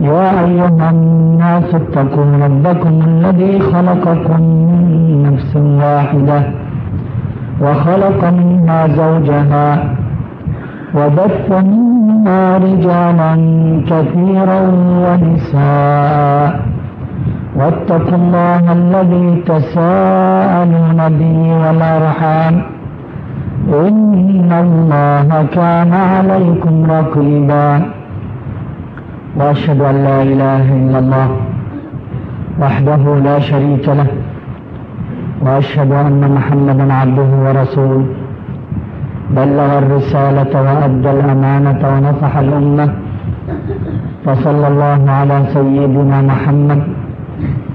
يا أيها الناس اتقوا ربكم الذي خلقكم من نفس واحدة وخلق منها زوجها وبث منها رجالا كثيرا ونساء واتقوا الله الذي تساءلون به والأرحام إن الله كان عليكم رقيبا وأشهد أن لا إله إلا الله وحده لا شريك له وأشهد أن محمدا عبده ورسوله. بلغ الرسالة وأدى الأمانة ونصح الأمة. فصلى الله على سيدنا محمد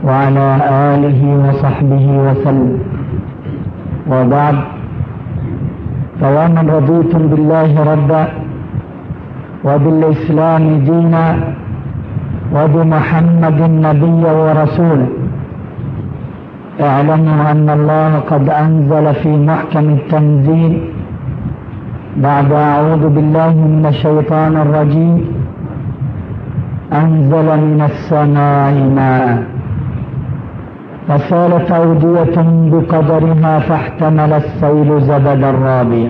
وعلى آله وصحبه وسلم. وبعد. فيا من رضيتم بالله ربا وبالإسلام دينا وبمحمد نبيا ورسولا اعلموا أن الله قد أنزل في محكم التنزيل. بعد أعوذ بالله من الشيطان الرجيم. أنزل من السماء ماء. فسالت أودية بقدرها فاحتمل السيل زبدا رابيا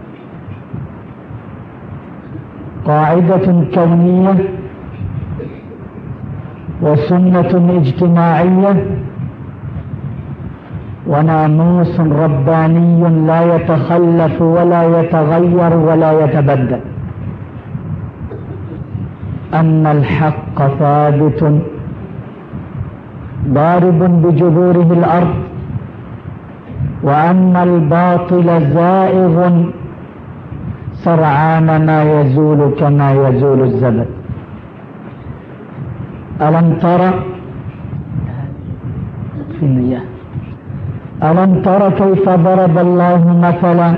قاعدة كونية وسنة اجتماعية وناموس رباني لا يتخلف ولا يتغير ولا يتبدل. أن الحق ثابت ضارب بجذوره الأرض وأن الباطل زائغ سرعان ما يزول كما يزول الزبد. ألم ترى ألم تر كيف ضرب الله مثلا؟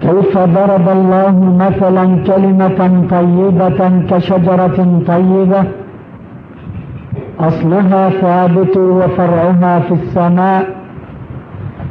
كيف ضرب الله مثلا كلمة طيبة كشجرة طيبة؟ أصلها ثابت وفرعها في السماء.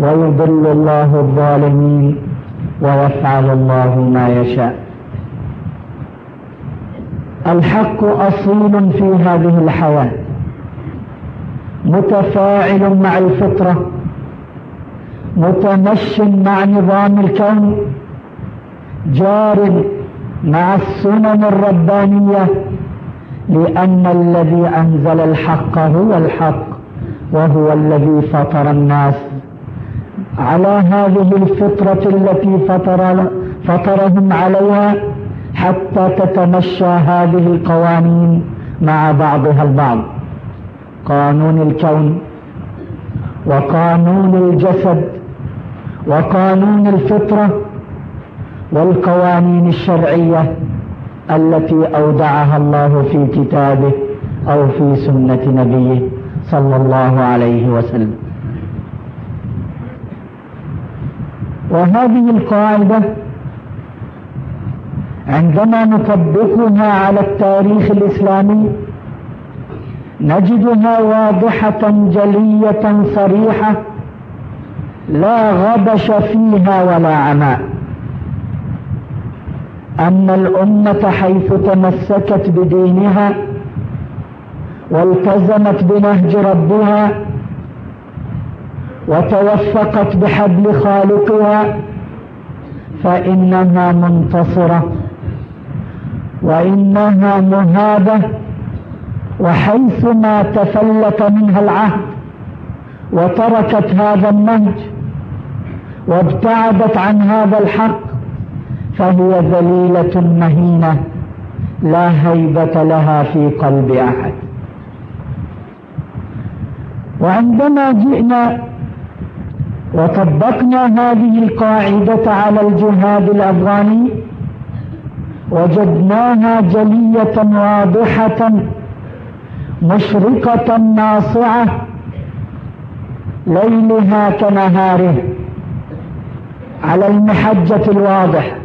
ويضل الله الظالمين ويفعل الله ما يشاء. الحق أصيل في هذه الحياة متفاعل مع الفطرة متمش مع نظام الكون جار مع السنن الربانية لأن الذي أنزل الحق هو الحق وهو الذي فطر الناس. على هذه الفطرة التي فطر فطرهم عليها حتى تتمشى هذه القوانين مع بعضها البعض. قانون الكون وقانون الجسد وقانون الفطرة والقوانين الشرعية التي أودعها الله في كتابه أو في سنة نبيه صلى الله عليه وسلم. وهذه القاعدة عندما نطبقها على التاريخ الإسلامي نجدها واضحة جلية صريحة لا غبش فيها ولا عماء أن الأمة حيث تمسكت بدينها والتزمت بنهج ربها وتوفقت بحبل خالقها فإنها منتصرة وإنها مهابة وحيثما تفلت منها العهد وتركت هذا النهج وابتعدت عن هذا الحق فهي ذليلة مهينة لا هيبة لها في قلب أحد. وعندما جئنا وطبقنا هذه القاعدة على الجهاد الأفغاني وجدناها جلية واضحة مشرقة ناصعة ليلها كنهاره على المحجة الواضح.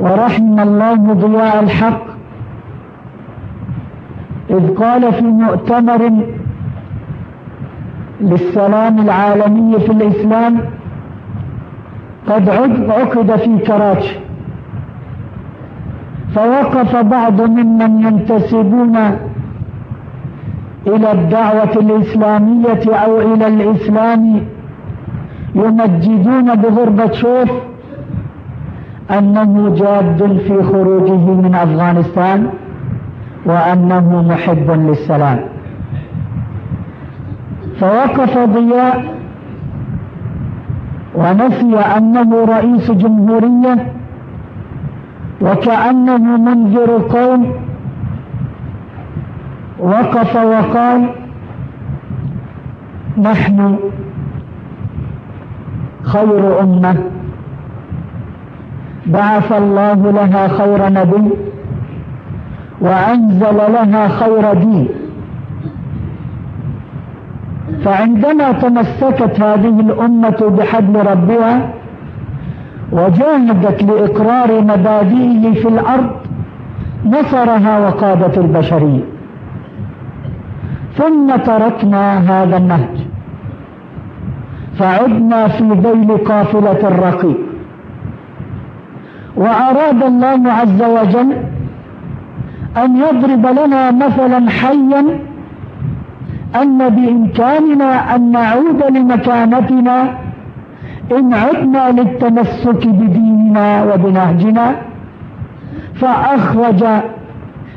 ورحم الله ضياء الحق إذ قال في مؤتمر للسلام العالمي في الإسلام قد عقد في كراتش فوقف بعض ممن ينتسبون إلى الدعوة الإسلامية أو إلى الإسلام يمجدون بغربة شوف أنه جاد في خروجه من أفغانستان وأنه محب للسلام. فوقف ضياء ونسي أنه رئيس جمهورية وكأنه منذر قوم وقف وقال نحن خير أمة. بعث الله لها خير نبي وأنزل لها خير دين. فعندما تمسكت هذه الأمة بحبل ربها وجاهدت لإقرار مبادئه في الأرض نصرها وقادت البشرية ثم تركنا هذا النهج. فعدنا في ذيل قافلة الرقيق. وأراد الله عز وجل أن يضرب لنا مثلا حيا أن بإمكاننا أن نعود لمكانتنا إن عدنا للتمسك بديننا وبنهجنا فأخرج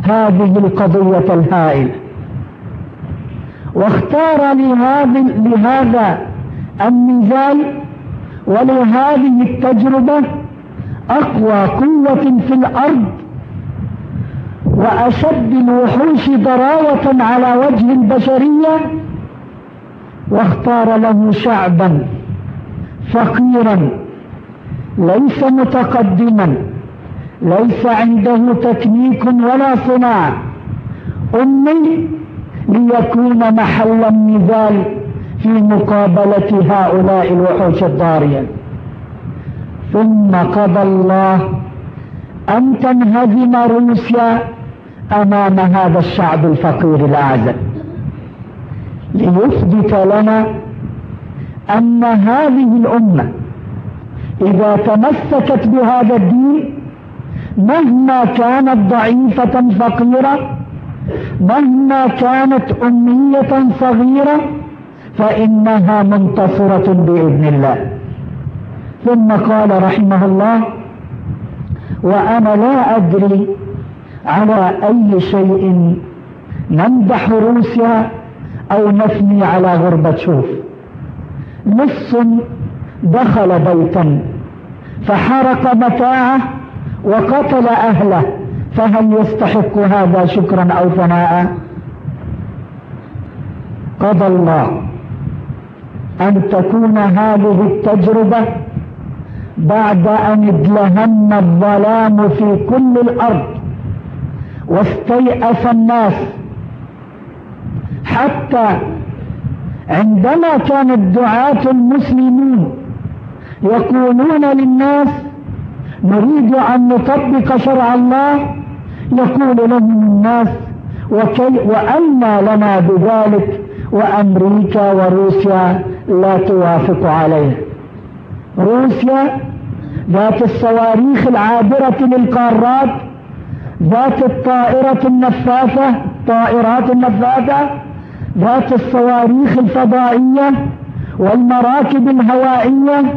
هذه القضية الهائلة. واختار لهذا النزال ولهذه التجربة أقوى قوة في الأرض وأشد الوحوش ضراوة على وجه البشرية واختار له شعبا فقيرا ليس متقدما ليس عنده تكنيك ولا صناعة. أمي ليكون محل النزال في مقابلة هؤلاء الوحوش الضارية. ثم قضى الله أن تنهزم روسيا أمام هذا الشعب الفقير الأعزل ليثبت لنا أن هذه الأمة إذا تمسكت بهذا الدين مهما كانت ضعيفة فقيرة مهما كانت أمية صغيرة فإنها منتصرة بإذن الله. ثم قال رحمه الله وأنا لا أدري على أي شيء نمدح روسيا أو نثني على غربتشوف نص دخل بيتا فحرق متاعه وقتل أهله فهل يستحق هذا شكرا أو ثناء؟ قضى الله أن تكون هذه التجربة بعد أن ادلهم الظلام في كل الأرض. واستيأس الناس. حتى عندما كان الدعاة المسلمون يقولون للناس نريد أن نطبق شرع الله يقول لهم الناس وكي وأنا لنا بذلك؟ وأمريكا وروسيا لا توافق عليه. روسيا ذات الصواريخ العابرة للقارات ذات الطائرة النفاثة طائرات النفاثة ذات الصواريخ الفضائية والمراكب الهوائية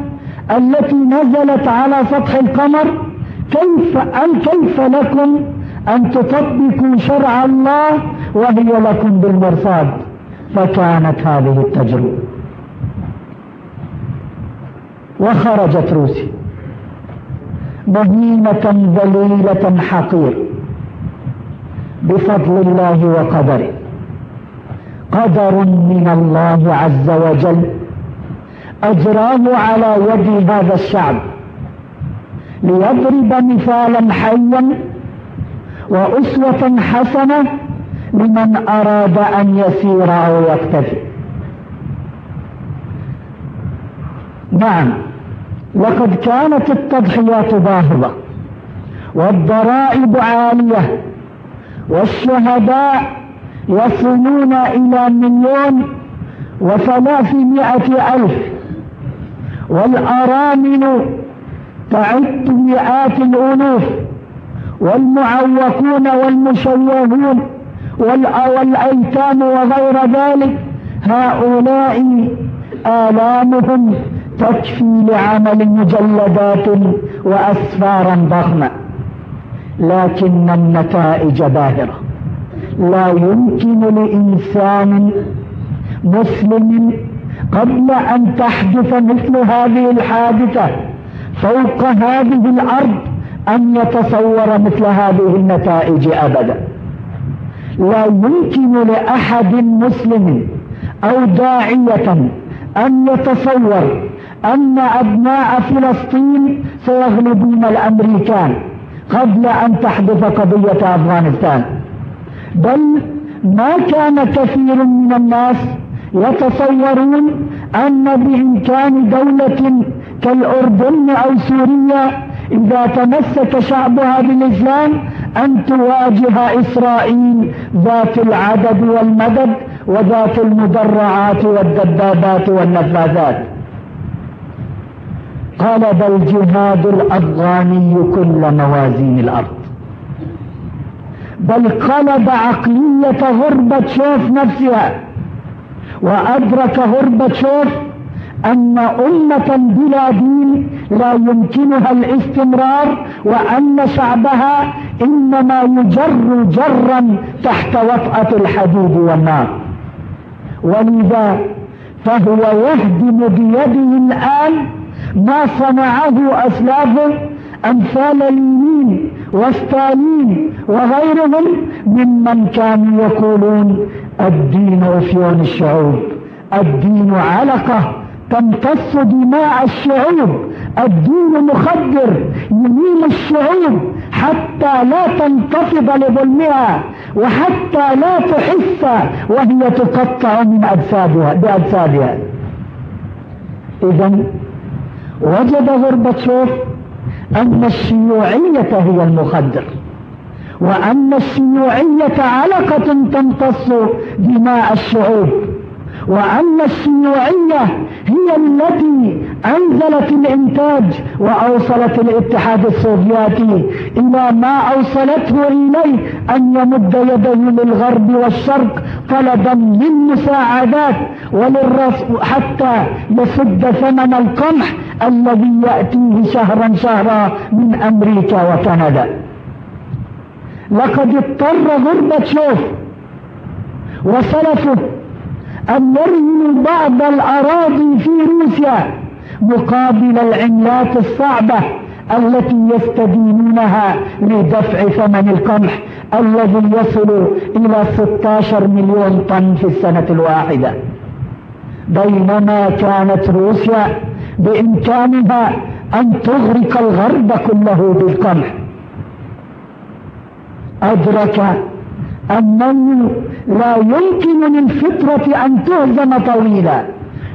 التي نزلت على سطح القمر. كيف أن كيف لكم أن تطبقوا شرع الله وهي لكم بالمرصاد؟ فكانت هذه التجربة. وخرجت روسيا. مهينة ذليلة حقير. بفضل الله وقدره. قدر من الله عز وجل. أجراه على يد هذا الشعب. ليضرب مثالا حيا وأسوة حسنة لمن أراد أن يسير أو يكتفي نعم لقد كانت التضحيات باهظة والضرائب عالية. والشهداء يصلون إلى مليون وثلاثمائة ألف. والأرامل تعد مئات الألوف. والمعوقون والمشوهون والأيتام وغير ذلك. هؤلاء آلامهم تكفي لعمل مجلدات وأسفارا ضخمة. لكن النتائج باهرة. لا يمكن لإنسان مسلم قبل أن تحدث مثل هذه الحادثة فوق هذه الأرض أن يتصور مثل هذه النتائج أبدا. لا يمكن لأحد مسلم أو داعية أن يتصور أن أبناء فلسطين سيغلبون الأمريكان. قبل أن تحدث قضية أفغانستان. بل ما كان كثير من الناس يتصورون أن بإمكان دولة كالأردن أو سوريا إذا تمسك شعبها بالإسلام أن تواجه إسرائيل ذات العدد والمدد وذات المدرعات والدبابات والنفاذات. قلب الجهاد الأفغاني كل موازين الأرض. بل قلب عقلية غربة شوف نفسها وأدرك غربة شوف أن أمة بلا دين لا يمكنها الاستمرار وأن شعبها إنما يجر جرا تحت وطأة الحديد والنار. ولذا فهو يهدم بيده الآن ما صنعه أسلافه أمثال لينين وستالين وغيرهم ممن كانوا يقولون الدين أفيون الشعوب الدين علقة تمتص دماء الشعوب الدين مخدر يميل الشعوب حتى لا تنتفض لظلمها وحتى لا تحس وهي تقطع من أجسادها بأجسادها. إذا وجد غربتشوف أن الشيوعية هي المخدر وأن الشيوعية علقة تمتص دماء الشعوب. وأن الشيوعية هي التي أنزلت الإنتاج وأوصلت الاتحاد السوفياتي إلى ما أوصلته إليه أن يمد يده للغرب والشرق طلبا للمساعدات وللرس حتى يسد ثمن القمح الذي يأتيه شهرا شهرا من أمريكا وكندا. لقد اضطر غربة شوف وسلفه أن يرهنوا بعض الأراضي في روسيا مقابل العملات الصعبة التي يستدينونها لدفع ثمن القمح الذي يصل إلى 16 مليون طن في السنة الواحدة. بينما كانت روسيا بإمكانها أن تغرق الغرب كله بالقمح. أدرك أنه لا يمكن للفطرة أن تهزم طويلا.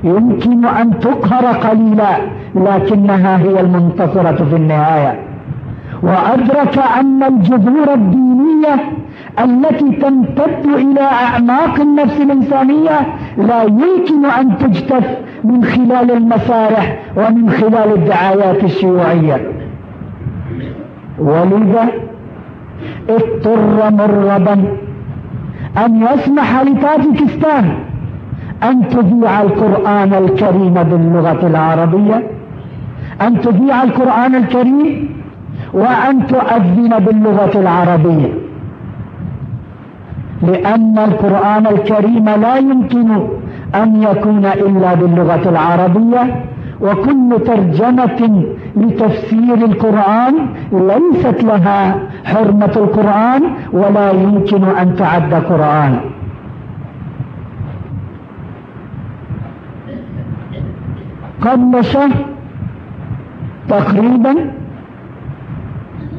يمكن أن تقهر قليلا لكنها هي المنتصرة في النهاية. وأدرك أن الجذور الدينية التي تمتد إلى أعماق النفس الإنسانية لا يمكن أن تجتث من خلال المسارح ومن خلال الدعايات الشيوعية. ولذا اضطر مرغبا أن يسمح لتاجكستان أن تذيع القرآن الكريم باللغة العربية. أن تذيع القرآن الكريم. وأن تؤذن باللغة العربية. لأن القرآن الكريم لا يمكن أن يكون إلا باللغة العربية. وكل ترجمة لتفسير القرآن ليست لها حرمة القرآن ولا يمكن أن تعد قرآن. قبل شهر تقريبا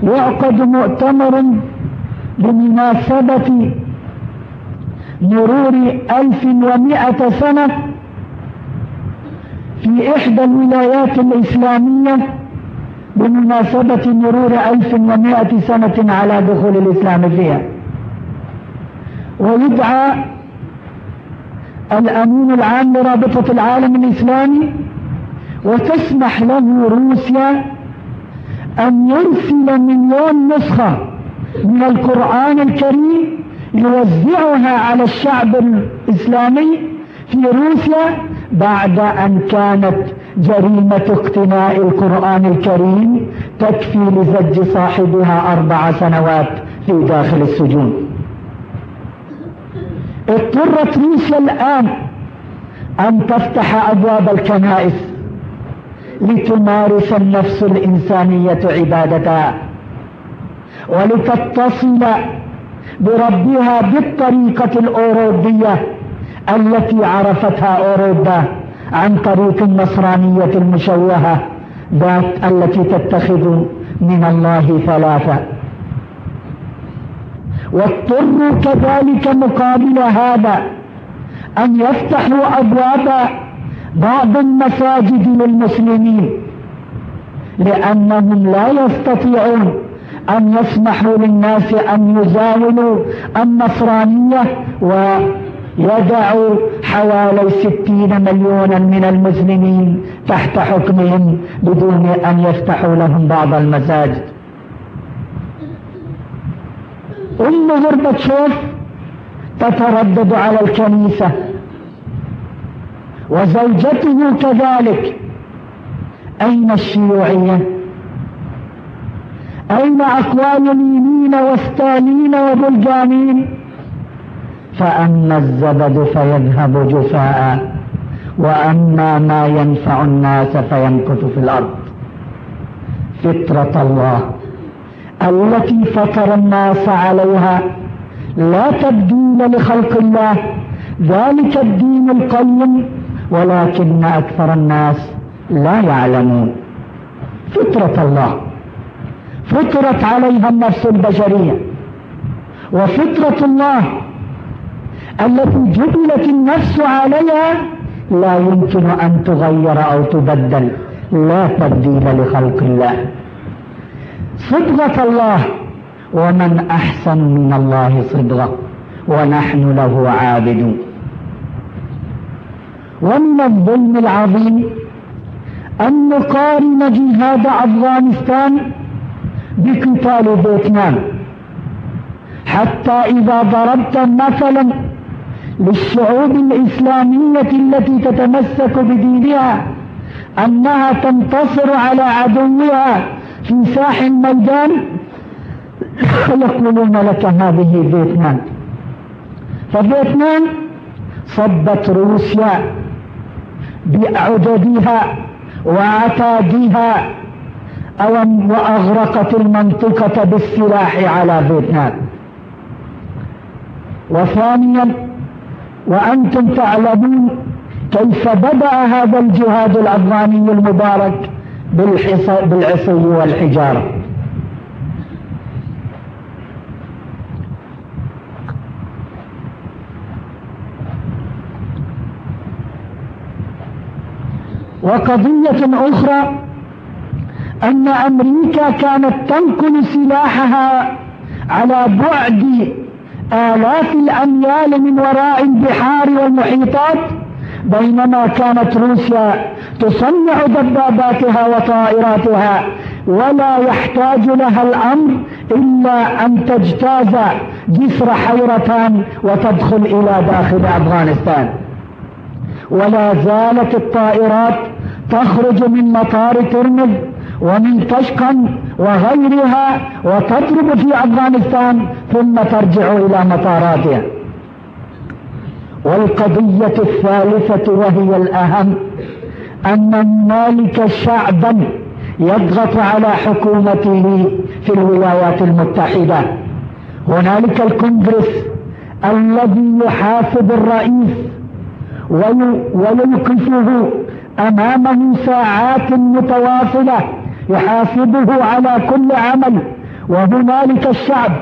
يعقد مؤتمر بمناسبة مرور ألف ومائة سنة في إحدى الولايات الإسلامية بمناسبة مرور ألف ومائة سنة على دخول الإسلام فيها. ويدعى الأمين العام لرابطة العالم الإسلامي وتسمح له روسيا أن يرسل مليون نسخة من القرآن الكريم يوزعها على الشعب الإسلامي في روسيا بعد أن كانت جريمة اقتناء القرآن الكريم تكفي لزج صاحبها أربع سنوات في داخل السجون. اضطرت روسيا الآن أن تفتح أبواب الكنائس لتمارس النفس الإنسانية عبادتها ولتتصل بربها بالطريقة الأوروبية التي عرفتها أوروبا عن طريق النصرانية المشوهة ذات التي تتخذ من الله ثلاثة. واضطروا كذلك مقابل هذا أن يفتحوا أبواب بعض المساجد للمسلمين لأنهم لا يستطيعون أن يسمحوا للناس أن يزاولوا النصرانية ويدعوا حوالي ستين مليونا من المسلمين تحت حكمهم بدون أن يفتحوا لهم بعض المساجد. أم غربتشوف تتردد على الكنيسة وزوجته كذلك. أين الشيوعية؟ أين أقوال اليمين وستالين وبلجانين فأما الزبد فيذهب جفاء وأما ما ينفع الناس فيمكث في الأرض. فطرة الله التي فطر الناس عليها لا تبديل لخلق الله ذلك الدين القيم ولكن أكثر الناس لا يعلمون. فطرة الله فطرت عليها النفس البشرية وفطرة الله التي جبلت النفس عليها لا يمكن أن تغير أو تبدل. لا تبديل لخلق الله. صدقة الله. ومن أحسن من الله صدقة. ونحن له عابدون. ومن الظلم العظيم أن نقارن جهاد أفغانستان بقتال فيتنام. حتى إذا ضربت مثلا للشعوب الإسلامية التي تتمسك بدينها أنها تنتصر على عدوها في ساح الميدان يقولون لك هذه فيتنام. ففيتنام صبت روسيا بعددها وعتادها وأغرقت المنطقة بالسلاح على فيتنام. وثانيا وأنتم تعلمون كيف بدأ هذا الجهاد الأفغاني المبارك بالعصي والحجارة. وقضية أخرى أن أمريكا كانت تنقل سلاحها على بعد آلاف الأميال من وراء البحار والمحيطات بينما كانت روسيا تصنع دباباتها وطائراتها ولا يحتاج لها الأمر إلا أن تجتاز جسر حيرتان وتدخل إلى داخل أفغانستان. ولا زالت الطائرات تخرج من مطار ترمز ومن تشقن وغيرها وتضرب في أفغانستان ثم ترجع إلى مطاراتها والقضية الثالثة وهي الأهم أن هنالك شعبا يضغط على حكومته في الولايات المتحدة. هنالك الكونغرس الذي يحاسب الرئيس ويوقفه أمامه ساعات متواصلة. يحاسبه على كل عمل. وهنالك الشعب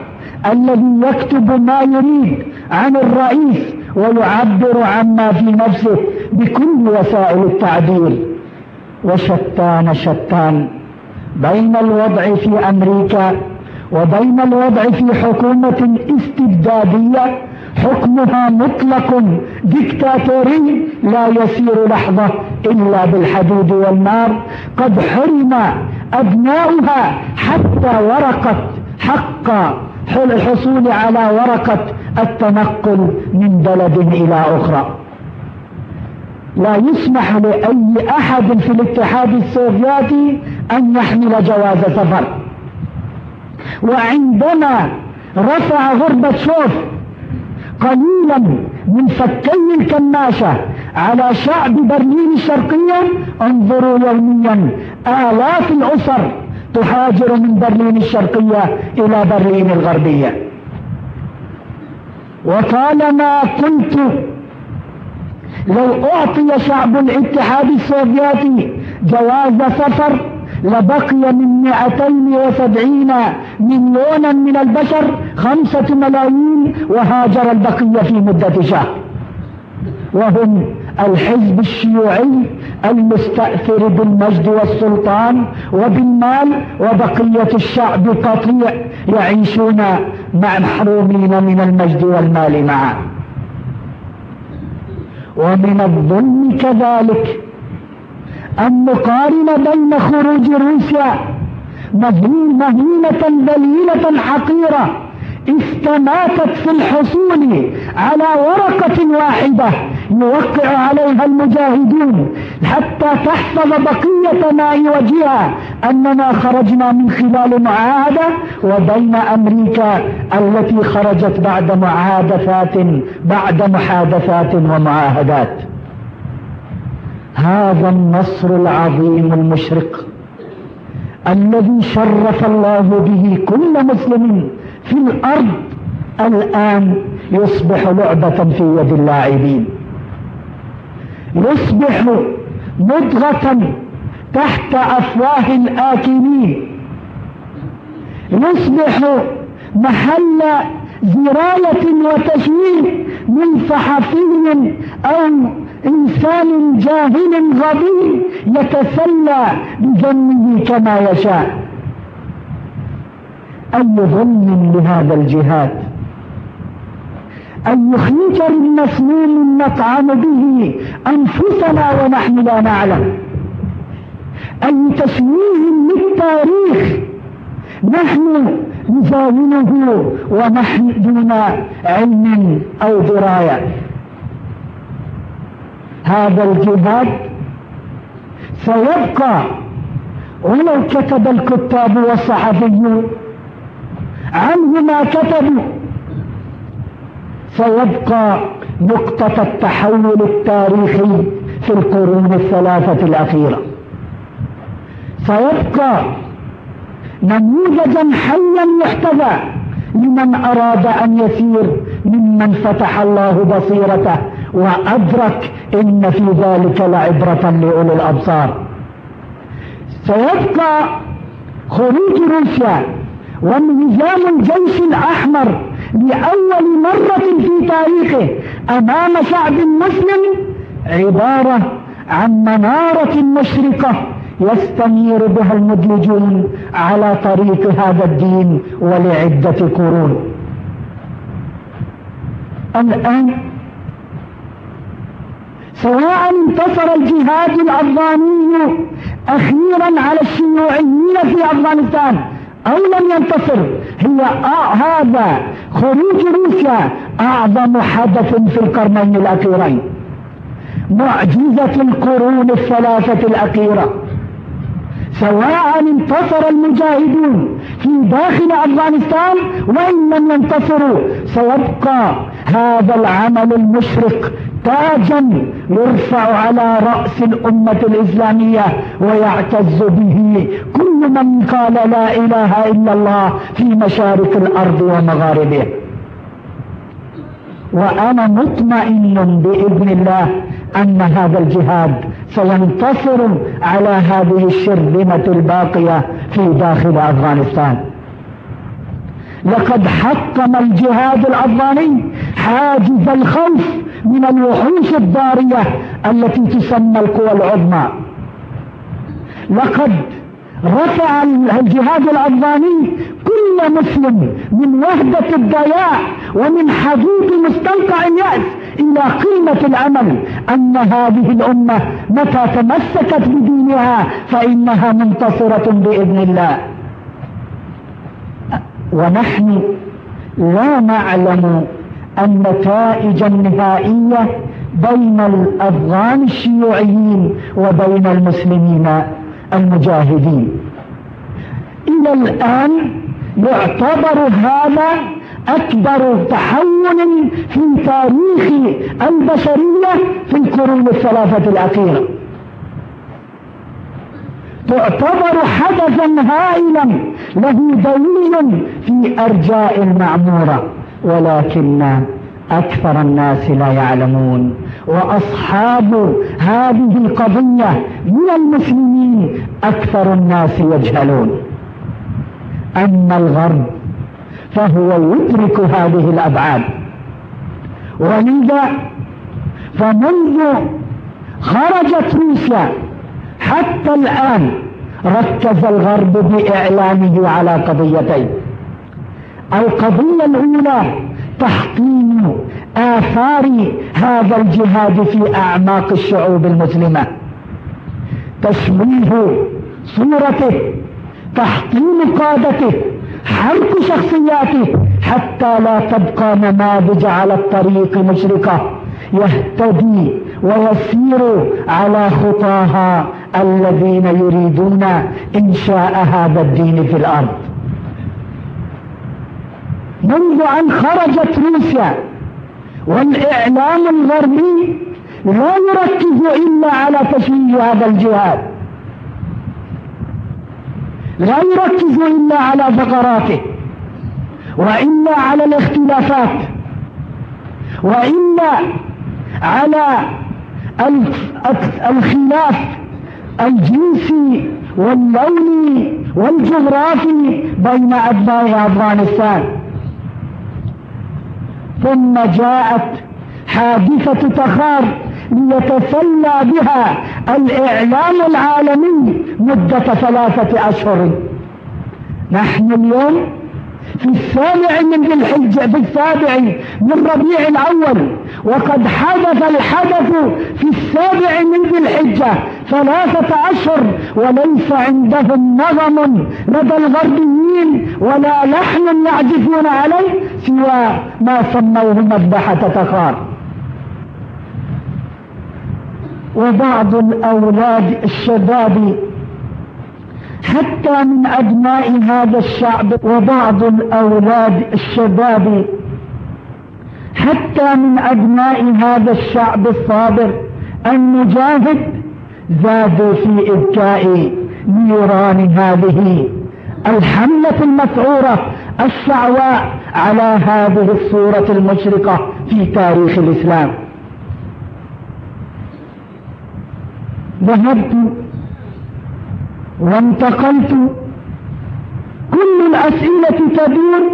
الذي يكتب ما يريد عن الرئيس ويعبر عما في نفسه بكل وسائل التعبير. وشتان شتان بين الوضع في أمريكا وبين الوضع في حكومة استبدادية حكمها مطلق ديكتاتوري لا يسير لحظة إلا بالحديد والنار. قد حرم أبناؤها حتى ورقة حق الحصول على ورقة التنقل من بلد إلى أخرى. لا يسمح لأي أحد في الاتحاد السوفيتي أن يحمل جواز سفر. وعندما رفع غربتشوف قليلا من فكي الكماشة على شعب برلين الشرقية انظروا يوميا آلاف الأسر تهاجر من برلين الشرقية إلى برلين الغربية. وطالما قلت لو أعطي شعب الاتحاد السوفيتي جواز سفر لبقي من 270 مليونا من البشر خمسة ملايين وهاجر البقية في مدة شهر. وهم الحزب الشيوعي المستأثر بالمجد والسلطان وبالمال وبقية الشعب قطيع يعيشون محرومين من المجد والمال معا. ومن الظلم كذلك أن نقارن بين خروج روسيا مهينة ذليلة حقيرة استماتت في الحصول على ورقة واحدة يوقع عليها المجاهدون حتى تحفظ بقية ماء وجهها أننا خرجنا من خلال معاهدة وبين أمريكا التي خرجت بعد معادفات بعد محادثات ومعاهدات. هذا النصر العظيم المشرق الذي شرف الله به كل مسلم في الأرض الآن يصبح لعبة في يد اللاعبين. يصبح مضغة تحت أفواه الآكلين. يصبح محل زراية وتشويه من صحفي أو إنسان جاهل غبي يتسلى بذنه كما يشاء. أي ظلم لهذا الجهاد؟ أي خنجر مسموم نطعم به أنفسنا ونحن لا نعلم. أي تشويه للتاريخ نحن نزاوله ونحن دون علم أو دراية. هذا الجهاد سيبقى ولو كتب الكتاب والصحفيون عنه ما كتبوا سيبقى نقطة التحول التاريخي في القرون الثلاثة الأخيرة. سيبقى نموذجا حيا يحتذى لمن أراد أن يسير ممن فتح الله بصيرته وأدرك إن في ذلك لعبرة لأولي الأبصار. سيبقى خروج روسيا وانهزام الجيش الأحمر لأول مرة في تاريخه أمام شعب مسلم عبارة عن منارة مشرقة يستنير بها المدلجون على طريق هذا الدين ولعدة قرون. الآن سواء انتصر الجهاد الأفغاني أخيرا على الشيوعيين في أفغانستان أو لم ينتصر هي هذا خروج روسيا أعظم حدث في القرنين الأخيرين. معجزة القرون الثلاثة الأخيرة. سواء انتصر المجاهدون في داخل أفغانستان وإن لم ينتصروا سيبقى هذا العمل المشرق تاجا يرفع على رأس الأمة الإسلامية ويعتز به كل من قال لا إله إلا الله في مشارق الأرض ومغاربها وأنا مطمئن بإذن الله أن هذا الجهاد سينتصر على هذه الشرذمة الباقية في داخل أفغانستان. لقد حطم الجهاد الأفغاني حاجز الخوف من الوحوش الضارية التي تسمى القوى العظمى. لقد رفع الجهاد الأفغاني كل مسلم من وحدة الضياع ومن حدود مستنقع اليأس إلى قيمة الأمل أن هذه الأمة متى تمسكت بدينها فإنها منتصرة بإذن الله. ونحن لا نعلم النتائج النهائية بين الأفغان الشيوعيين وبين المسلمين المجاهدين. إلى الآن يعتبر هذا أكبر تحول في تاريخ البشرية في القرون الثلاثة الأخيرة. تعتبر حدثا هائلا له دليل في أرجاء المعمورة ولكن أكثر الناس لا يعلمون. وأصحاب هذه القضية من المسلمين أكثر الناس يجهلون. أما الغرب فهو يدرك هذه الأبعاد. ولذا فمنذ خرجت روسيا حتى الآن ركز الغرب بإعلانه على قضيتين. القضية الأولى تحطيم آثار هذا الجهاد في أعماق الشعوب المسلمة. تشويه صورته تحطيم قادته حرق شخصياته حتى لا تبقى نماذج على الطريق مشرقة. يهتدي ويسير على خطاها الذين يريدون إنشاء هذا الدين في الأرض. منذ أن خرجت روسيا والإعلام الغربي لا يركز إلا على تشويه هذا الجهاد لا يركز إلا على فقراته وإلا على الاختلافات وإلا على الخلاف الجنسي واللوني والجغرافي بين أبناء أفغانستان. ثم جاءت حادثة تخار ليتسلى بها الإعلام العالمي مدة ثلاثة أشهر. نحن اليوم في السابع من ذي الحجة في السابع من ربيع الأول. وقد حدث الحدث في السابع من ذي الحجة ثلاثة أشهر وليس عندهم نظم لدى الغربيين ولا لحن يعزفون عليه سوى ما سموه مذبحة تخار. وبعض الأولاد الشباب حتى من أبناء هذا الشعب وبعض الأولاد الشباب. حتى من أبناء هذا الشعب الصابر المجاهد زادوا في إبكاء نيران هذه. الحملة المسعورة الشعواء على هذه الصورة المشرقة في تاريخ الإسلام. ذهبت وانتقلت. كل الأسئلة تدور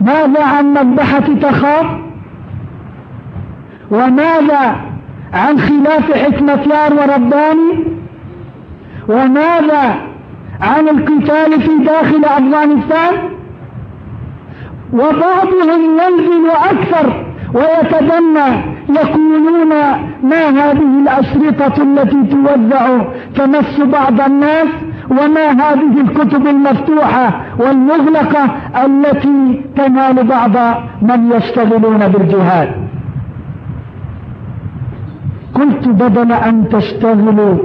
ماذا عن مذبحة تخاف؟ وماذا عن خلاف حكمة يار ورباني وماذا عن القتال في داخل أفغانستان؟ وبعضهم ينزل أكثر ويتدنى يقولون ما هذه الأشرطة التي توزع تمس بعض الناس وما هذه الكتب المفتوحة والمغلقة التي تنال بعض من يشتغلون بالجهاد. قلت بدل أن تشتغلوا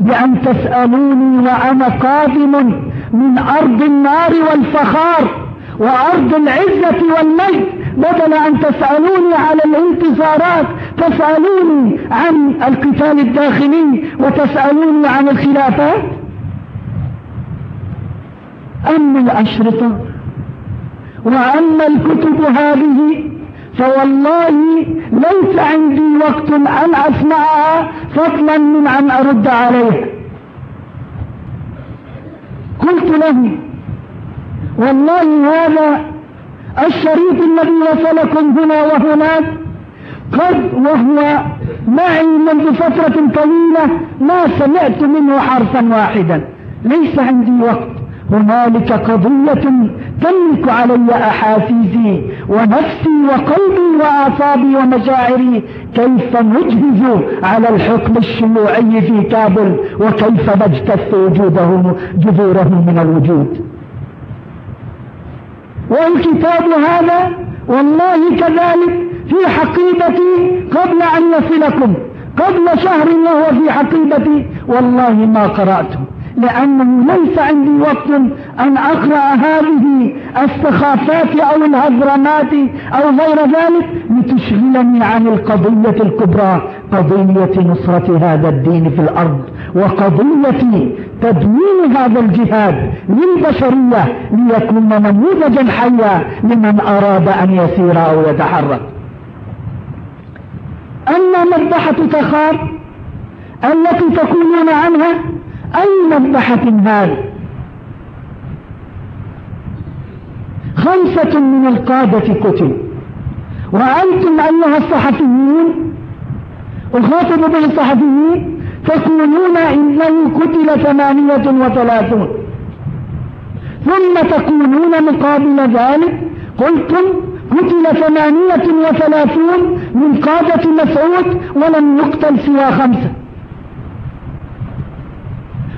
بأن تسألوني وأنا قادم من أرض النار والفخار وأرض العزة والمجد بدل أن تسألوني على الانتصارات تسألوني عن القتال الداخلي وتسألوني عن الخلافات؟ أما الأشرطة وأما الكتب هذه فوالله ليس عندي وقت أن أسمعها فضلا من أن أرد عليها. قلت له والله هذا الشريط الذي وصلكم هنا وهناك قد وهو معي منذ فترة طويلة ما سمعت منه حرفا واحدا. ليس عندي وقت. هنالك قضية تملك علي أحاسيسي ونفسي وقلبي وأعصابي ومشاعري. كيف نجهز على الحكم الشيوعي في كابل؟ وكيف نجتث وجوده جذوره من الوجود؟ والكتاب هذا والله كذلك في حقيبتي قبل أن يصلكم قبل شهر وهو في حقيبتي والله ما قرأته. لأنه ليس عندي وقت أن أقرأ هذه السخافات أو الهذرمات أو غير ذلك لتشغلني عن القضية الكبرى قضية نصرة هذا الدين في الأرض وقضية تدوين هذا الجهاد للبشرية ليكون نموذجا حيا لمن أراد أن يسير أو يتحرك. أما مذبحة تخار التي تقولون عنها أي مذبحة هذه؟ خمسة من القادة قتلوا وأنتم أيها الصحفيين أخاطب به الصحفيين تقولون إنه قتل ثمانية وثلاثون. ثم تقولون مقابل ذلك قلتم قتل ثمانية وثلاثون من قادة مسعود ولم يقتل سوى خمسة.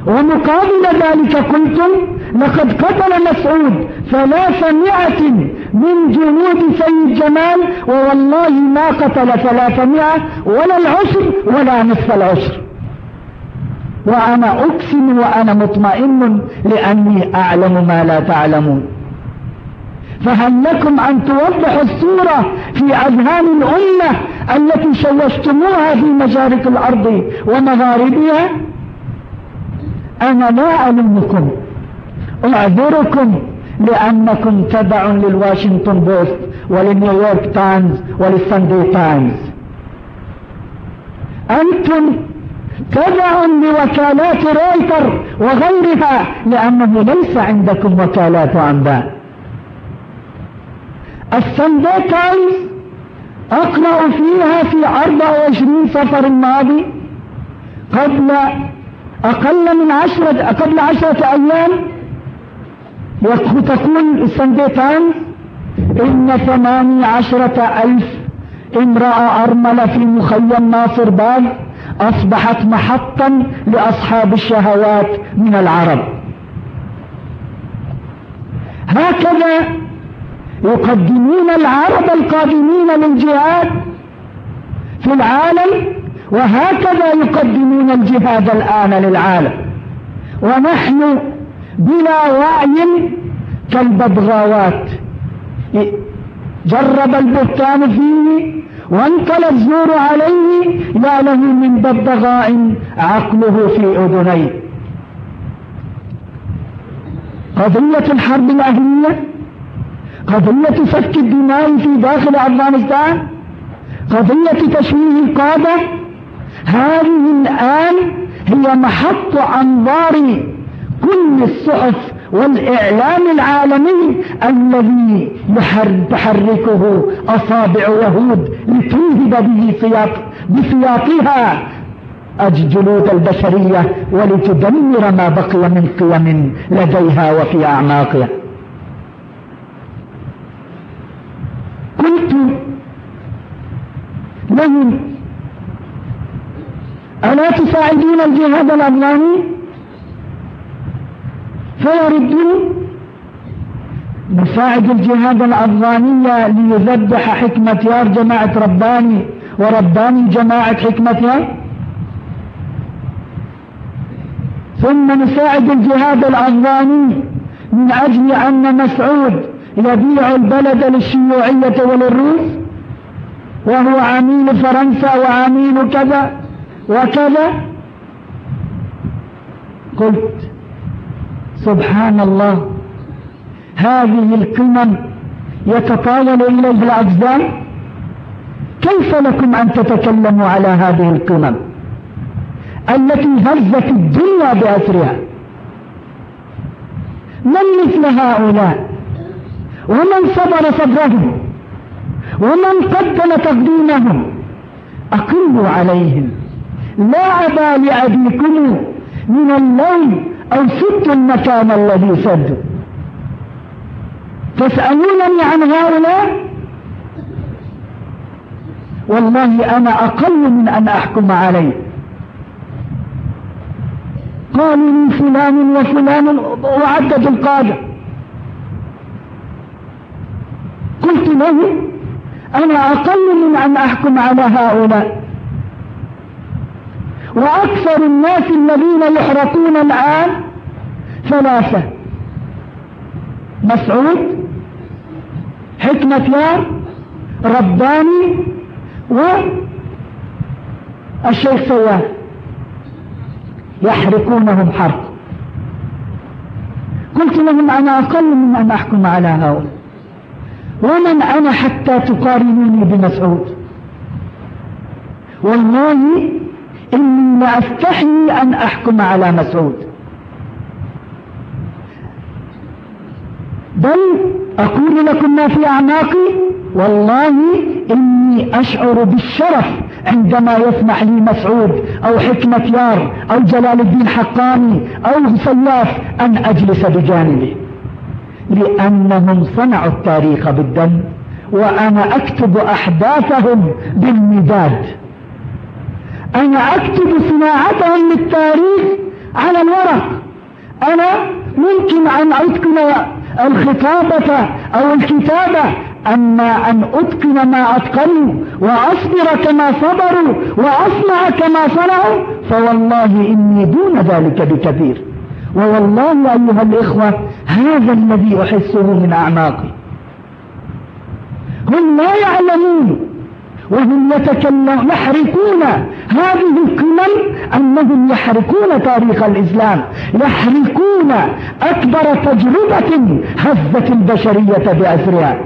ومقابل ذلك قلتم لقد قتل مسعود ثلاثمائة من جنود سيد جمال ووالله ما قتل ثلاثمائة ولا العشر ولا نصف العشر وأنا أقسم وأنا مطمئن لأني أعلم ما لا تعلمون. فهل لكم أن توضحوا الصورة في أذهان الأمة التي شوشتموها في مشارق الأرض ومغاربها؟ أنا لا ألومكم. أعذركم لأنكم تبع للواشنطن بوست وللنيويورك تايمز وللساندي تايمز. أنتم تبع لوكالات رويتر وغيرها لأنه ليس عندكم وكالات أنباء الساندي تايمز أقرأ فيها في 24 صفر الماضي قبل أقل من عشرة قبل عشرة أيام تقول السندي تايمز إن ثماني عشرة ألف امرأة أرملة في مخيم ناصر باغ أصبحت محطا لأصحاب الشهوات من العرب. هكذا يقدمون العرب القادمين للجهاد في العالم وهكذا يقدمون الجهاد الآن للعالم. ونحن بلا وعي كالببغاوات جرب البهتان فيه وانقل الزور عليه لا له من ببغاء عقله في أذنيه. قضية الحرب الأهلية قضية سفك الدماء في داخل أفغانستان قضية تشويه القادة هذه الآن هي محط أنظار كل الصحف والإعلام العالمي الذي تحركه أصابع يهود لتنهب به سياق بسياقها الجلود البشرية ولتدمر ما بقي من قيم لديها وفي أعماقها. قلت لهم ألا تساعدون الجهاد الأفغاني؟ فيردون نساعد الجهاد الأفغاني ليذبح حكمة يار جماعة رباني ورباني جماعة حكمة يار. ثم نساعد الجهاد الأفغاني من أجل أن مسعود يبيع البلد للشيوعية وللروس وهو عميل فرنسا وعميل كذا. وكذا قلت سبحان الله هذه القمم يتطاول إليه الأجزاء. كيف لكم أن تتكلموا على هذه القمم التي هزت الدنيا بأسرها؟ من مثل هؤلاء؟ ومن صبر صبرهم؟ ومن قدم تقديمهم؟ أقلوا عليهم. لا أبا لأبيكم من اللوم أو سد المكان الذي سد تسألونني عن هؤلاء والله أنا أقل من أن أحكم عليه. قالوا من فلان وفلان وعدد القادة. قلت له أنا أقل من أن أحكم على هؤلاء. وأكثر الناس الذين يحرقون الآن ثلاثة. مسعود حكمة يار رباني والشيخ سواه يحرقونهم حرق. قلت لهم أنا أقل من أن أحكم على هؤلاء. ومن أنا حتى تقارنوني بمسعود؟ والله إني لأستحي أن أحكم على مسعود. بل أقول لكم ما في أعماقي. والله إني أشعر بالشرف عندما يسمح لي مسعود أو حكمة يار أو جلال الدين حقاني أو سلاف أن أجلس بجانبه لأنهم صنعوا التاريخ بالدم وأنا أكتب أحداثهم بالمداد. أنا أكتب صناعتهم للتاريخ على الورق. أنا ممكن أن أتقن الخطابة أو الكتابة أما أن أتقن ما أتقنوا وأصبر كما صبروا وأصنع كما صنعوا فوالله إني دون ذلك بكثير ووالله أيها الإخوة هذا الذي أحسه من أعماقي. هم لا يعلمون وهم يتكلم يحرقون هذه القمم أنهم يحرقون تاريخ الإسلام يحرقون أكبر تجربة هزت البشرية بأسرها.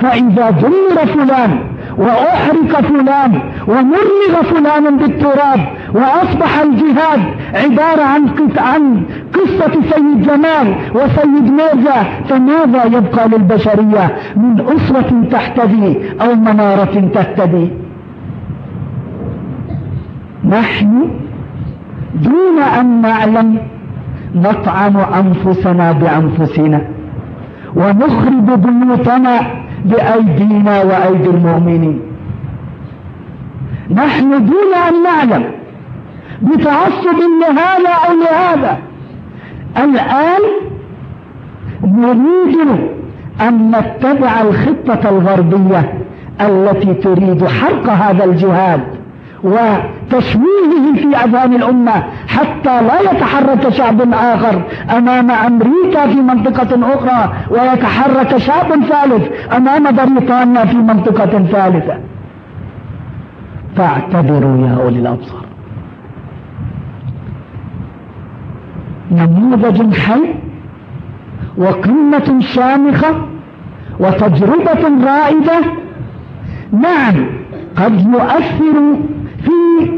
فإذا دمر فلان وأحرق فلان ومرغ فلان بالتراب وأصبح الجهاد عبارة عن عن قصة سيد جمال وسيد ميرزا فماذا يبقى للبشرية من أسرة تهتدي أو منارة تهتدي؟ نحن دون أن نعلم نطعن أنفسنا بأنفسنا ونخرب بيوتنا بأيدينا وأيدي المؤمنين. نحن دون أن نعلم بتعصب لهذا أو لهذا. الآن نريد أن نتبع الخطة الغربية التي تريد حرق هذا الجهاد وتشويهه في أذهان الأمة حتى لا يتحرك شعب آخر أمام أمريكا في منطقة أخرى ويتحرك شعب ثالث أمام بريطانيا في منطقة ثالثة. فاعتبروا يا أولي الأبصار. نموذج حي وقمة شامخة وتجربة رائدة. نعم قد يؤثر في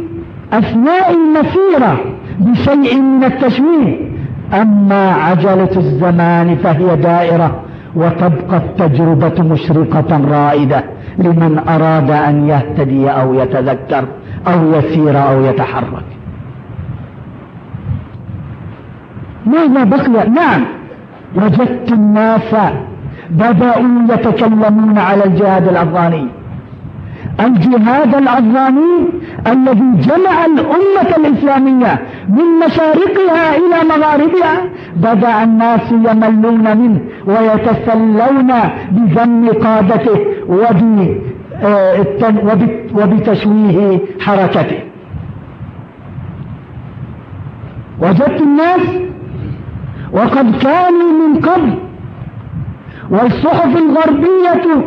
أثناء المسيرة بشيء من التشويه. أما عجلة الزمان فهي دائرة وتبقى التجربة مشرقة رائدة لمن أراد أن يهتدي أو يتذكر أو يسير أو يتحرك. ماذا بقي؟ نعم. وجدت الناس بدأوا يتكلمون على الجهاد الأفغاني. الجهاد الأفغاني الذي جمع الأمة الإسلامية من مشارقها إلى مغاربها بدأ الناس يملون منه ويتسلون بذم قادته آه، وبتشويه حركته. وجدت الناس وقد كانوا من قبل. والصحف الغربية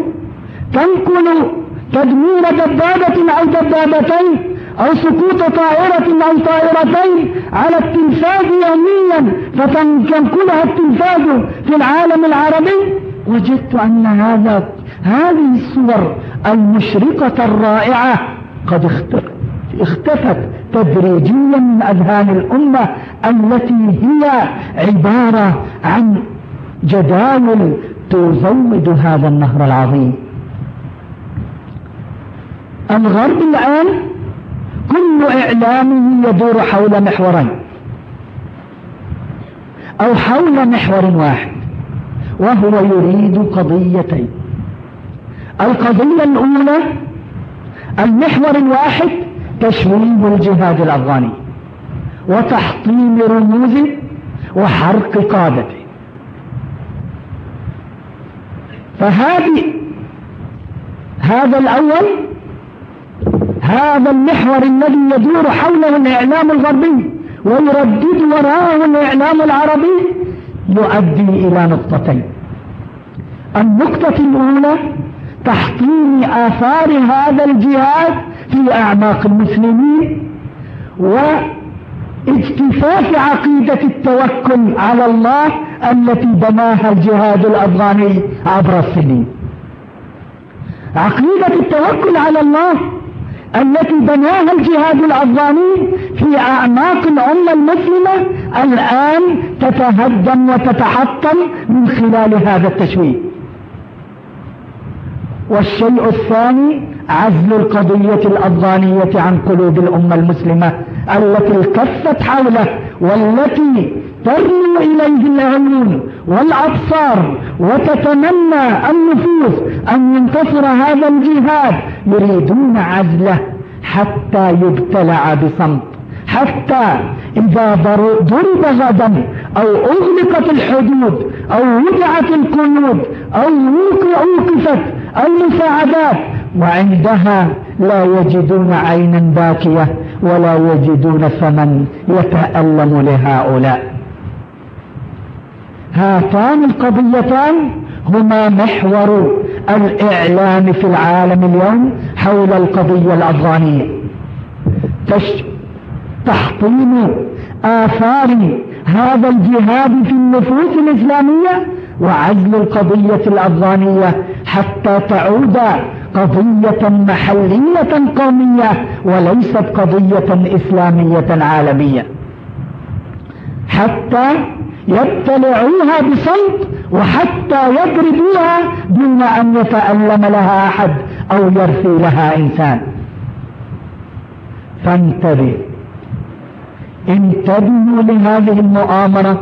تنقل تدمير دبابة أو دبابتين أو سقوط طائرة أو طائرتين على التلفاز يوميا فتنقلها التلفاز في العالم العربي. وجدت أن هذا هذه الصور المشرقة الرائعة قد اختفت تدريجيا من أذهان الأمة التي هي عبارة عن جداول تزود هذا النهر العظيم. الغرب الآن كل إعلامه يدور حول محورين أو حول محور واحد وهو يريد قضيتين. القضية الأولى المحور الواحد تشويه الجهاد الأفغاني وتحطيم رموزه وحرق قادته. فهذه هذا الأول هذا المحور الذي يدور حوله الإعلام الغربي ويردد وراءه الإعلام العربي يؤدي إلى نقطتين. النقطة الأولى تحطيم آثار هذا الجهاد في أعماق المسلمين واجتفاف عقيدة التوكل على الله التي بناها الجهاد الأفغاني عبر السنين. عقيدة التوكل على الله التي بناها الجهاد الأفغاني في أعماق الأمة المسلمة الآن تتهدم وتتحطم من خلال هذا التشويه. والشيء الثاني عزل القضية الأفغانية عن قلوب الأمة المسلمة التي التفت حوله والتي ترنو إليه العيون والأبصار وتتمنى النفوس أن ينتصر هذا الجهاد يريدون عزله حتى يبتلع بصمت حتى إذا ضرب غدا أو أغلقت الحدود أو وضعت القيود أو وقفت المساعدات. وعندها لا يجدون عينا باكية ولا يجدون فمن يتألم لهؤلاء. هاتان القضيتان هما محور الإعلام في العالم اليوم حول القضية الأفغانية. تحطيم آثار هذا الجهاد في النفوس الإسلامية وعزل القضية الأفغانية حتى تعود قضية محلية قومية وليست قضية إسلامية عالمية. حتى يبتلعوها بصوت وحتى يضربوها دون أن يتألم لها أحد أو يرثي لها إنسان. فانتبه. انتبهوا لهذه المؤامرة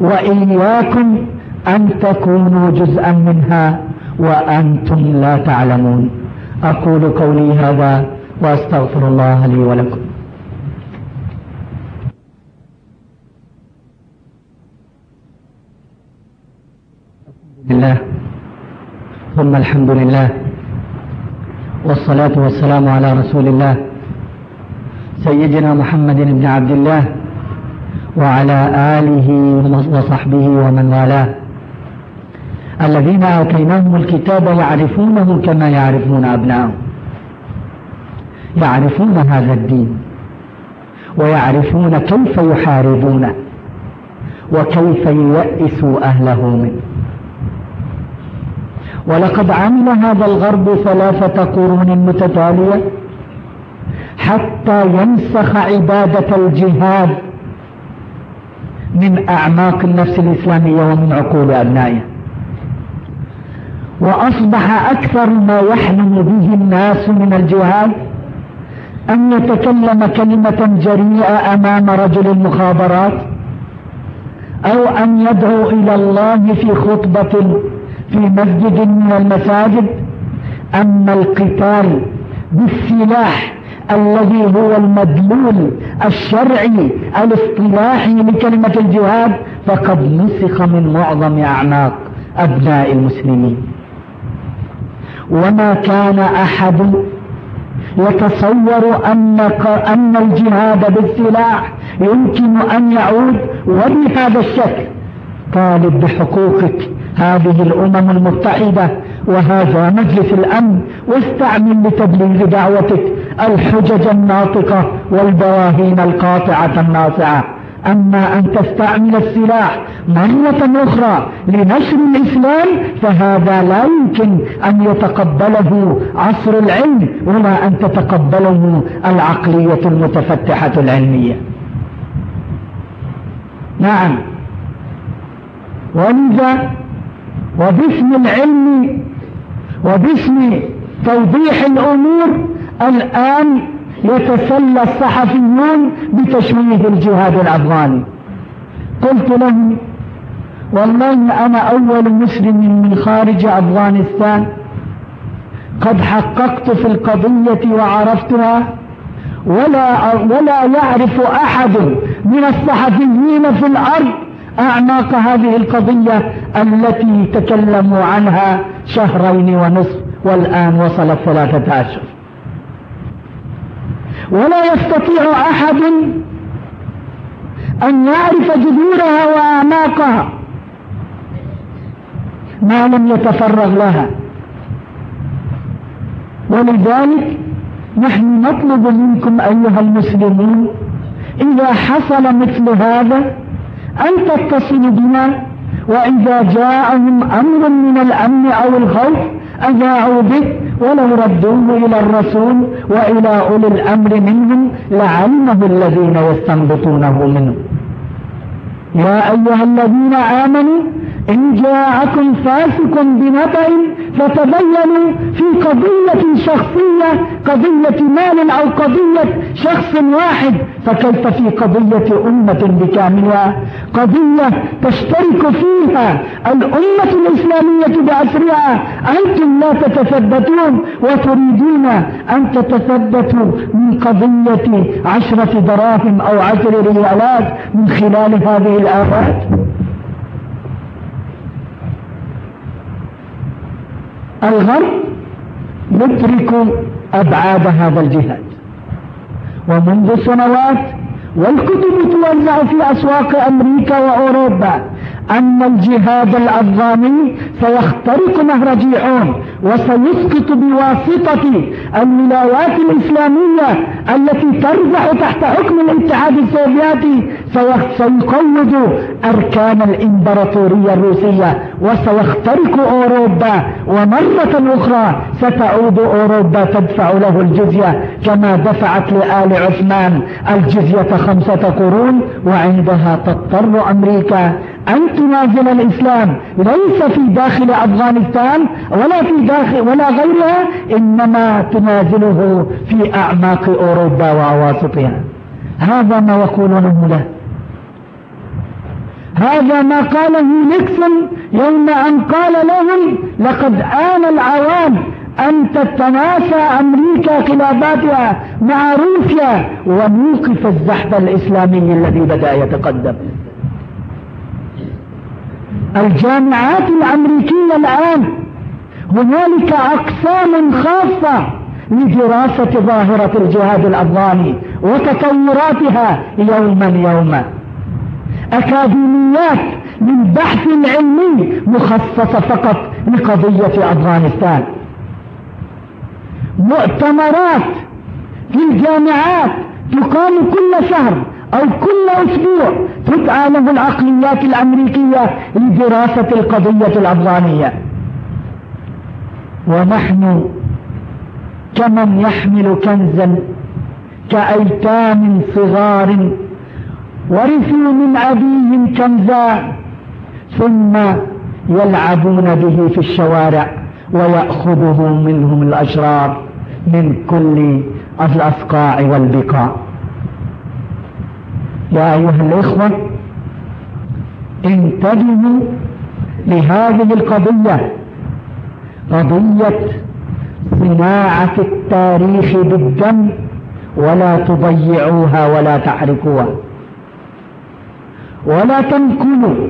وإياكم أن تكونوا جزءا منها وأنتم لا تعلمون. أقول قولي هذا وأستغفر الله لي ولكم. الله ثم الحمد لله. والصلاة والسلام على رسول الله. سيدنا محمد بن عبد الله وعلى آله وصحبه ومن والاه. الذين آتيناهم الكتاب يعرفونه كما يعرفون أبنائهم يعرفون هذا الدين. ويعرفون كيف يحاربونه. وكيف ييأس أهله منه. ولقد عمل هذا الغرب ثلاثة قرون متتالية حتى ينسخ عبادة الجهاد من أعماق النفس الإسلامية ومن عقول أبنائها وأصبح أكثر ما يحلم به الناس من الجهاد أن يتكلم كلمة جريئة أمام رجل المخابرات أو أن يدعو إلى الله في خطبة في مسجد من المساجد. أما القتال بالسلاح الذي هو المدلول الشرعي الاصطلاحي لكلمة الجهاد فقد نسخ من معظم أعناق أبناء المسلمين. وما كان أحد يتصور أن أن الجهاد بالسلاح يمكن أن يعود وبهذا الشكل طالب بحقوقك هذه الأمم المتحدة وهذا مجلس الأمن واستعمل لتبليغ دعوتك الحجج الناطقة والبراهين القاطعة الناصعة. أما أن تستعمل السلاح مرة أخرى لنشر الإسلام فهذا لا يمكن أن يتقبله عصر العلم ولا أن تتقبله العقلية المتفتحة العلمية. نعم. ولذا وباسم العلم وباسم توضيح الأمور الآن يتسلى الصحفيون بتشويه الجهاد الأفغاني. قلت لهم والله أنا أول مسلم من خارج أفغانستان. قد حققت في القضية وعرفتها ولا, ولا يعرف أحد من الصحفيين في الأرض أعماق هذه القضية التي تكلموا عنها شهرين ونصف والآن وصلت ثلاثة أشهر ولا يستطيع أحد أن يعرف جذورها وأعماقها. ما لم يتفرغ لها. ولذلك نحن نطلب منكم أيها المسلمون إذا حصل مثل هذا أن تتصلوا بنا وإذا جاءهم أمر من الأمن أو الخوف أذاعوا به ولو ردوه إلى الرسول وإلى أولي الأمر منهم لعلمه الذين يستنبطونه منه. يا أيها الذين آمنوا إن جاءكم فاسق بنبأ فتبينوا في قضية شخصية قضية مال أو قضية شخص واحد فكيف في قضية أمة بكاملها؟ قضية تشترك فيها الأمة الإسلامية بأسرها. أنتم لا تتثبتون وتريدون أن تتثبتوا من قضية عشرة دراهم أو عشر ريالات من خلال هذه الآفات. الغرب يدرك أبعاد هذا الجهاد. ومنذ سنوات والكتب توزع في أسواق أمريكا وأوروبا أن الجهاد الأفغاني سيخترق نهر جيحون وسيسقط بواسطة الولايات الإسلامية التي ترزح تحت حكم الاتحاد السوفيتي سيقوض أركان الإمبراطورية الروسية وسيخترق أوروبا. ومرة أخرى ستعود أوروبا تدفع له الجزية كما دفعت لآل عثمان الجزية خمسة قرون وعندها تضطر أمريكا أن تنازل الإسلام ليس في داخل أفغانستان ولا في داخل ولا غيرها إنما تنازله في أعماق أوروبا وأواسطها. هذا ما يقولونه له هذا ما قاله نيكسون يوم أن قال لهم لقد آن العوام أن تتناسى أمريكا خلافاتها مع روسيا ونوقف الزحف الإسلامي الذي بدأ يتقدم. الجامعات الأمريكية الآن هنالك أقسام خاصة لدراسة ظاهرة الجهاد الأفغاني وتطوراتها يوما يوما. أكاديميات للبحث العلمي مخصصة فقط لقضية أفغانستان. مؤتمرات في الجامعات تقام كل شهر أو كل أسبوع تدعى له العقليات الأمريكية لدراسة القضية الأفغانية. ونحن كمن يحمل كنزا كأيتام صغار ورثوا من أبيهم كنزا ثم يلعبون به في الشوارع ويأخذه منهم الأشرار من كل الأصقاع والبقاع. يا أيها الإخوة انتبهوا لهذه القضية قضية صناعة التاريخ بالدم ولا تضيعوها ولا تحركوها ولا تنكلوا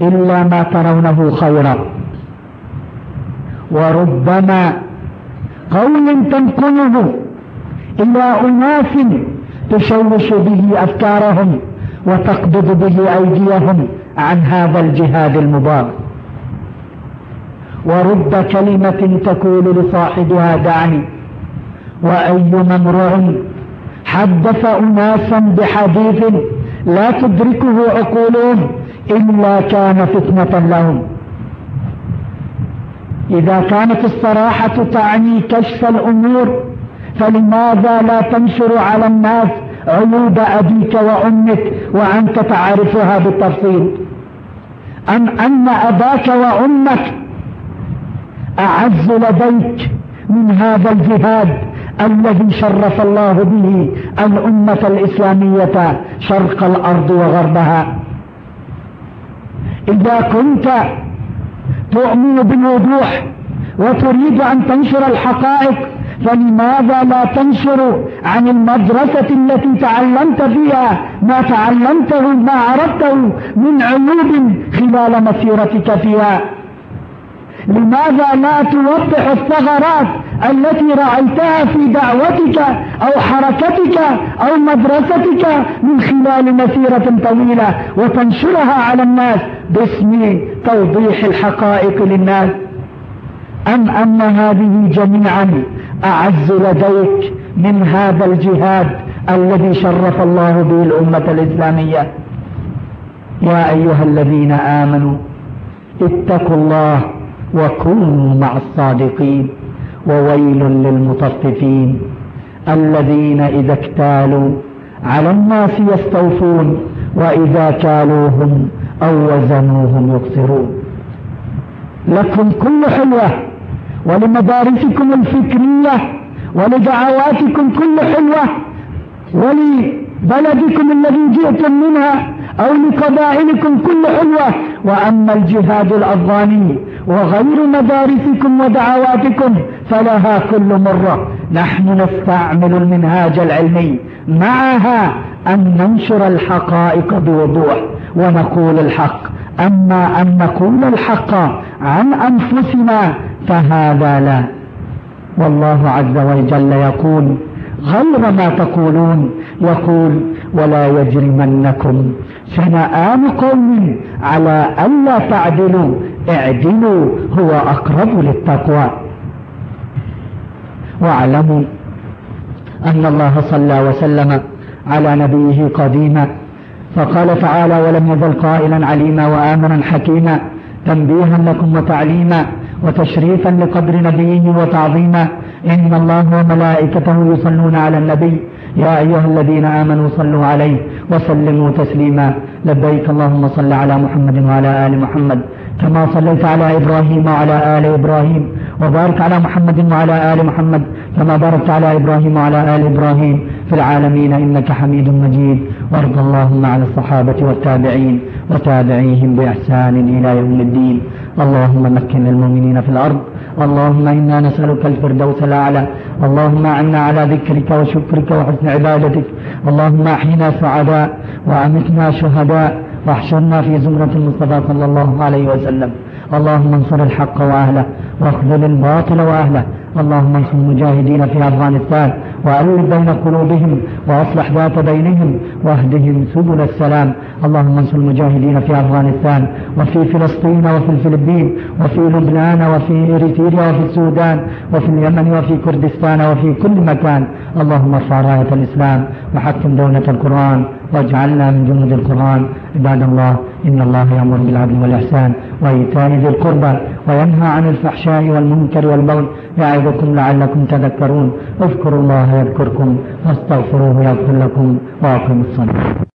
إلا ما ترونه خيرا. وربما قول تنقله إلى أناس تشوش به أفكارهم وتقبض به أيديهم عن هذا الجهاد المبارك. ورب كلمة تقول لصاحبها دعني وأي ممرع حدث أناسا بحديث لا تدركه عقولهم إلا كان فتنة لهم. إذا كانت الصراحة تعني كشف الأمور فلماذا لا تنشر على الناس عيوب أبيك وأمك وأنت تعرفها بالتفصيل؟ أم أن أباك وأمك أعز لديك من هذا الجهاد الذي شرف الله به الأمة الإسلامية شرق الأرض وغربها. إذا كنت تؤمن بالوضوح وتريد أن تنشر الحقائق فلماذا لا تنشر عن المدرسة التي تعلمت فيها ما تعلمته ما عرفته من عيوب خلال مسيرتك فيها؟ لماذا لا توضح الثغرات التي رأيتها في دعوتك أو حركتك أو مدرستك من خلال مسيرة طويلة وتنشرها على الناس باسم توضيح الحقائق للناس؟ أم أن هذه جميعا أعز لديك من هذا الجهاد الذي شرف الله به الأمة الإسلامية. يا أيها الذين آمنوا اتقوا الله وكونوا مع الصادقين. وويل للمطففين الذين إذا اكتالوا على الناس يستوفون وإذا كالوهم أو وزنوهم يقصرون لكم كل حلوة. ولمدارسكم الفكرية ولدعواتكم كل حلوة ولبلدكم الذي جئتم منها أو لقبائلكم كل حلوة وأما الجهاد الأفغاني وغير مدارسكم ودعواتكم فلها كل مرة نحن نستعمل المنهاج العلمي معها أن ننشر الحقائق بوضوح ونقول الحق أما أن نقول الحق عن أنفسنا فهذا لا. والله عز وجل يقول غير ما تقولون يقول ولا يجرمنكم شنآن قوم على ألا تعدلوا اعدلوا هو أقرب للتقوى. واعلموا أن الله صلى وسلم على نبيه قديما فقال تعالى ولم يزل قائلا عليما وآمنا حكيما تنبيها لكم وتعليما وتشريفا لقدر نبيه وتعظيما إن الله وملائكته يصلون على النبي. يا أيها الذين آمنوا صلوا عليه وسلموا تسليما. لبيك اللهم صل على محمد وعلى آل محمد. كما صليت على إبراهيم وعلى آل إبراهيم. وبارك على محمد وعلى آل محمد. كما باركت على إبراهيم وعلى آل إبراهيم. في العالمين إنك حميد مجيد. وارض اللهم على الصحابة والتابعين وتابعيهم بإحسان إلى يوم الدين. اللهم مكن المؤمنين في الأرض. اللهم إنا نسألك الفردوس الأعلى. اللهم أعنا على ذكرك وشكرك وحسن عبادتك. اللهم أحينا سعداء وأمتنا شهداء. واحشرنا في زمرة المصطفى صلى الله عليه وسلم. اللهم انصر الحق وأهله واخذل الباطل وأهله. اللهم انصر المجاهدين في أفغانستان وألف بين قلوبهم وأصلح ذات بينهم واهدهم سبل السلام. اللهم انصر المجاهدين في أفغانستان وفي فلسطين وفي الفلبين وفي لبنان وفي إريتريا وفي السودان وفي اليمن وفي كردستان وفي كل مكان. اللهم ارفع راية الإسلام وحكم دولة القرآن. واجعلنا من جنود القرآن. عباد الله إن الله يأمر بالعدل والإحسان وإيتاء ذي القربى وينهى عن الفحشاء والمنكر والبغي يعظكم لعلكم تذكرون. اذكروا الله يذكركم واستغفروه يغفر لكم وأقيموا الصلاة.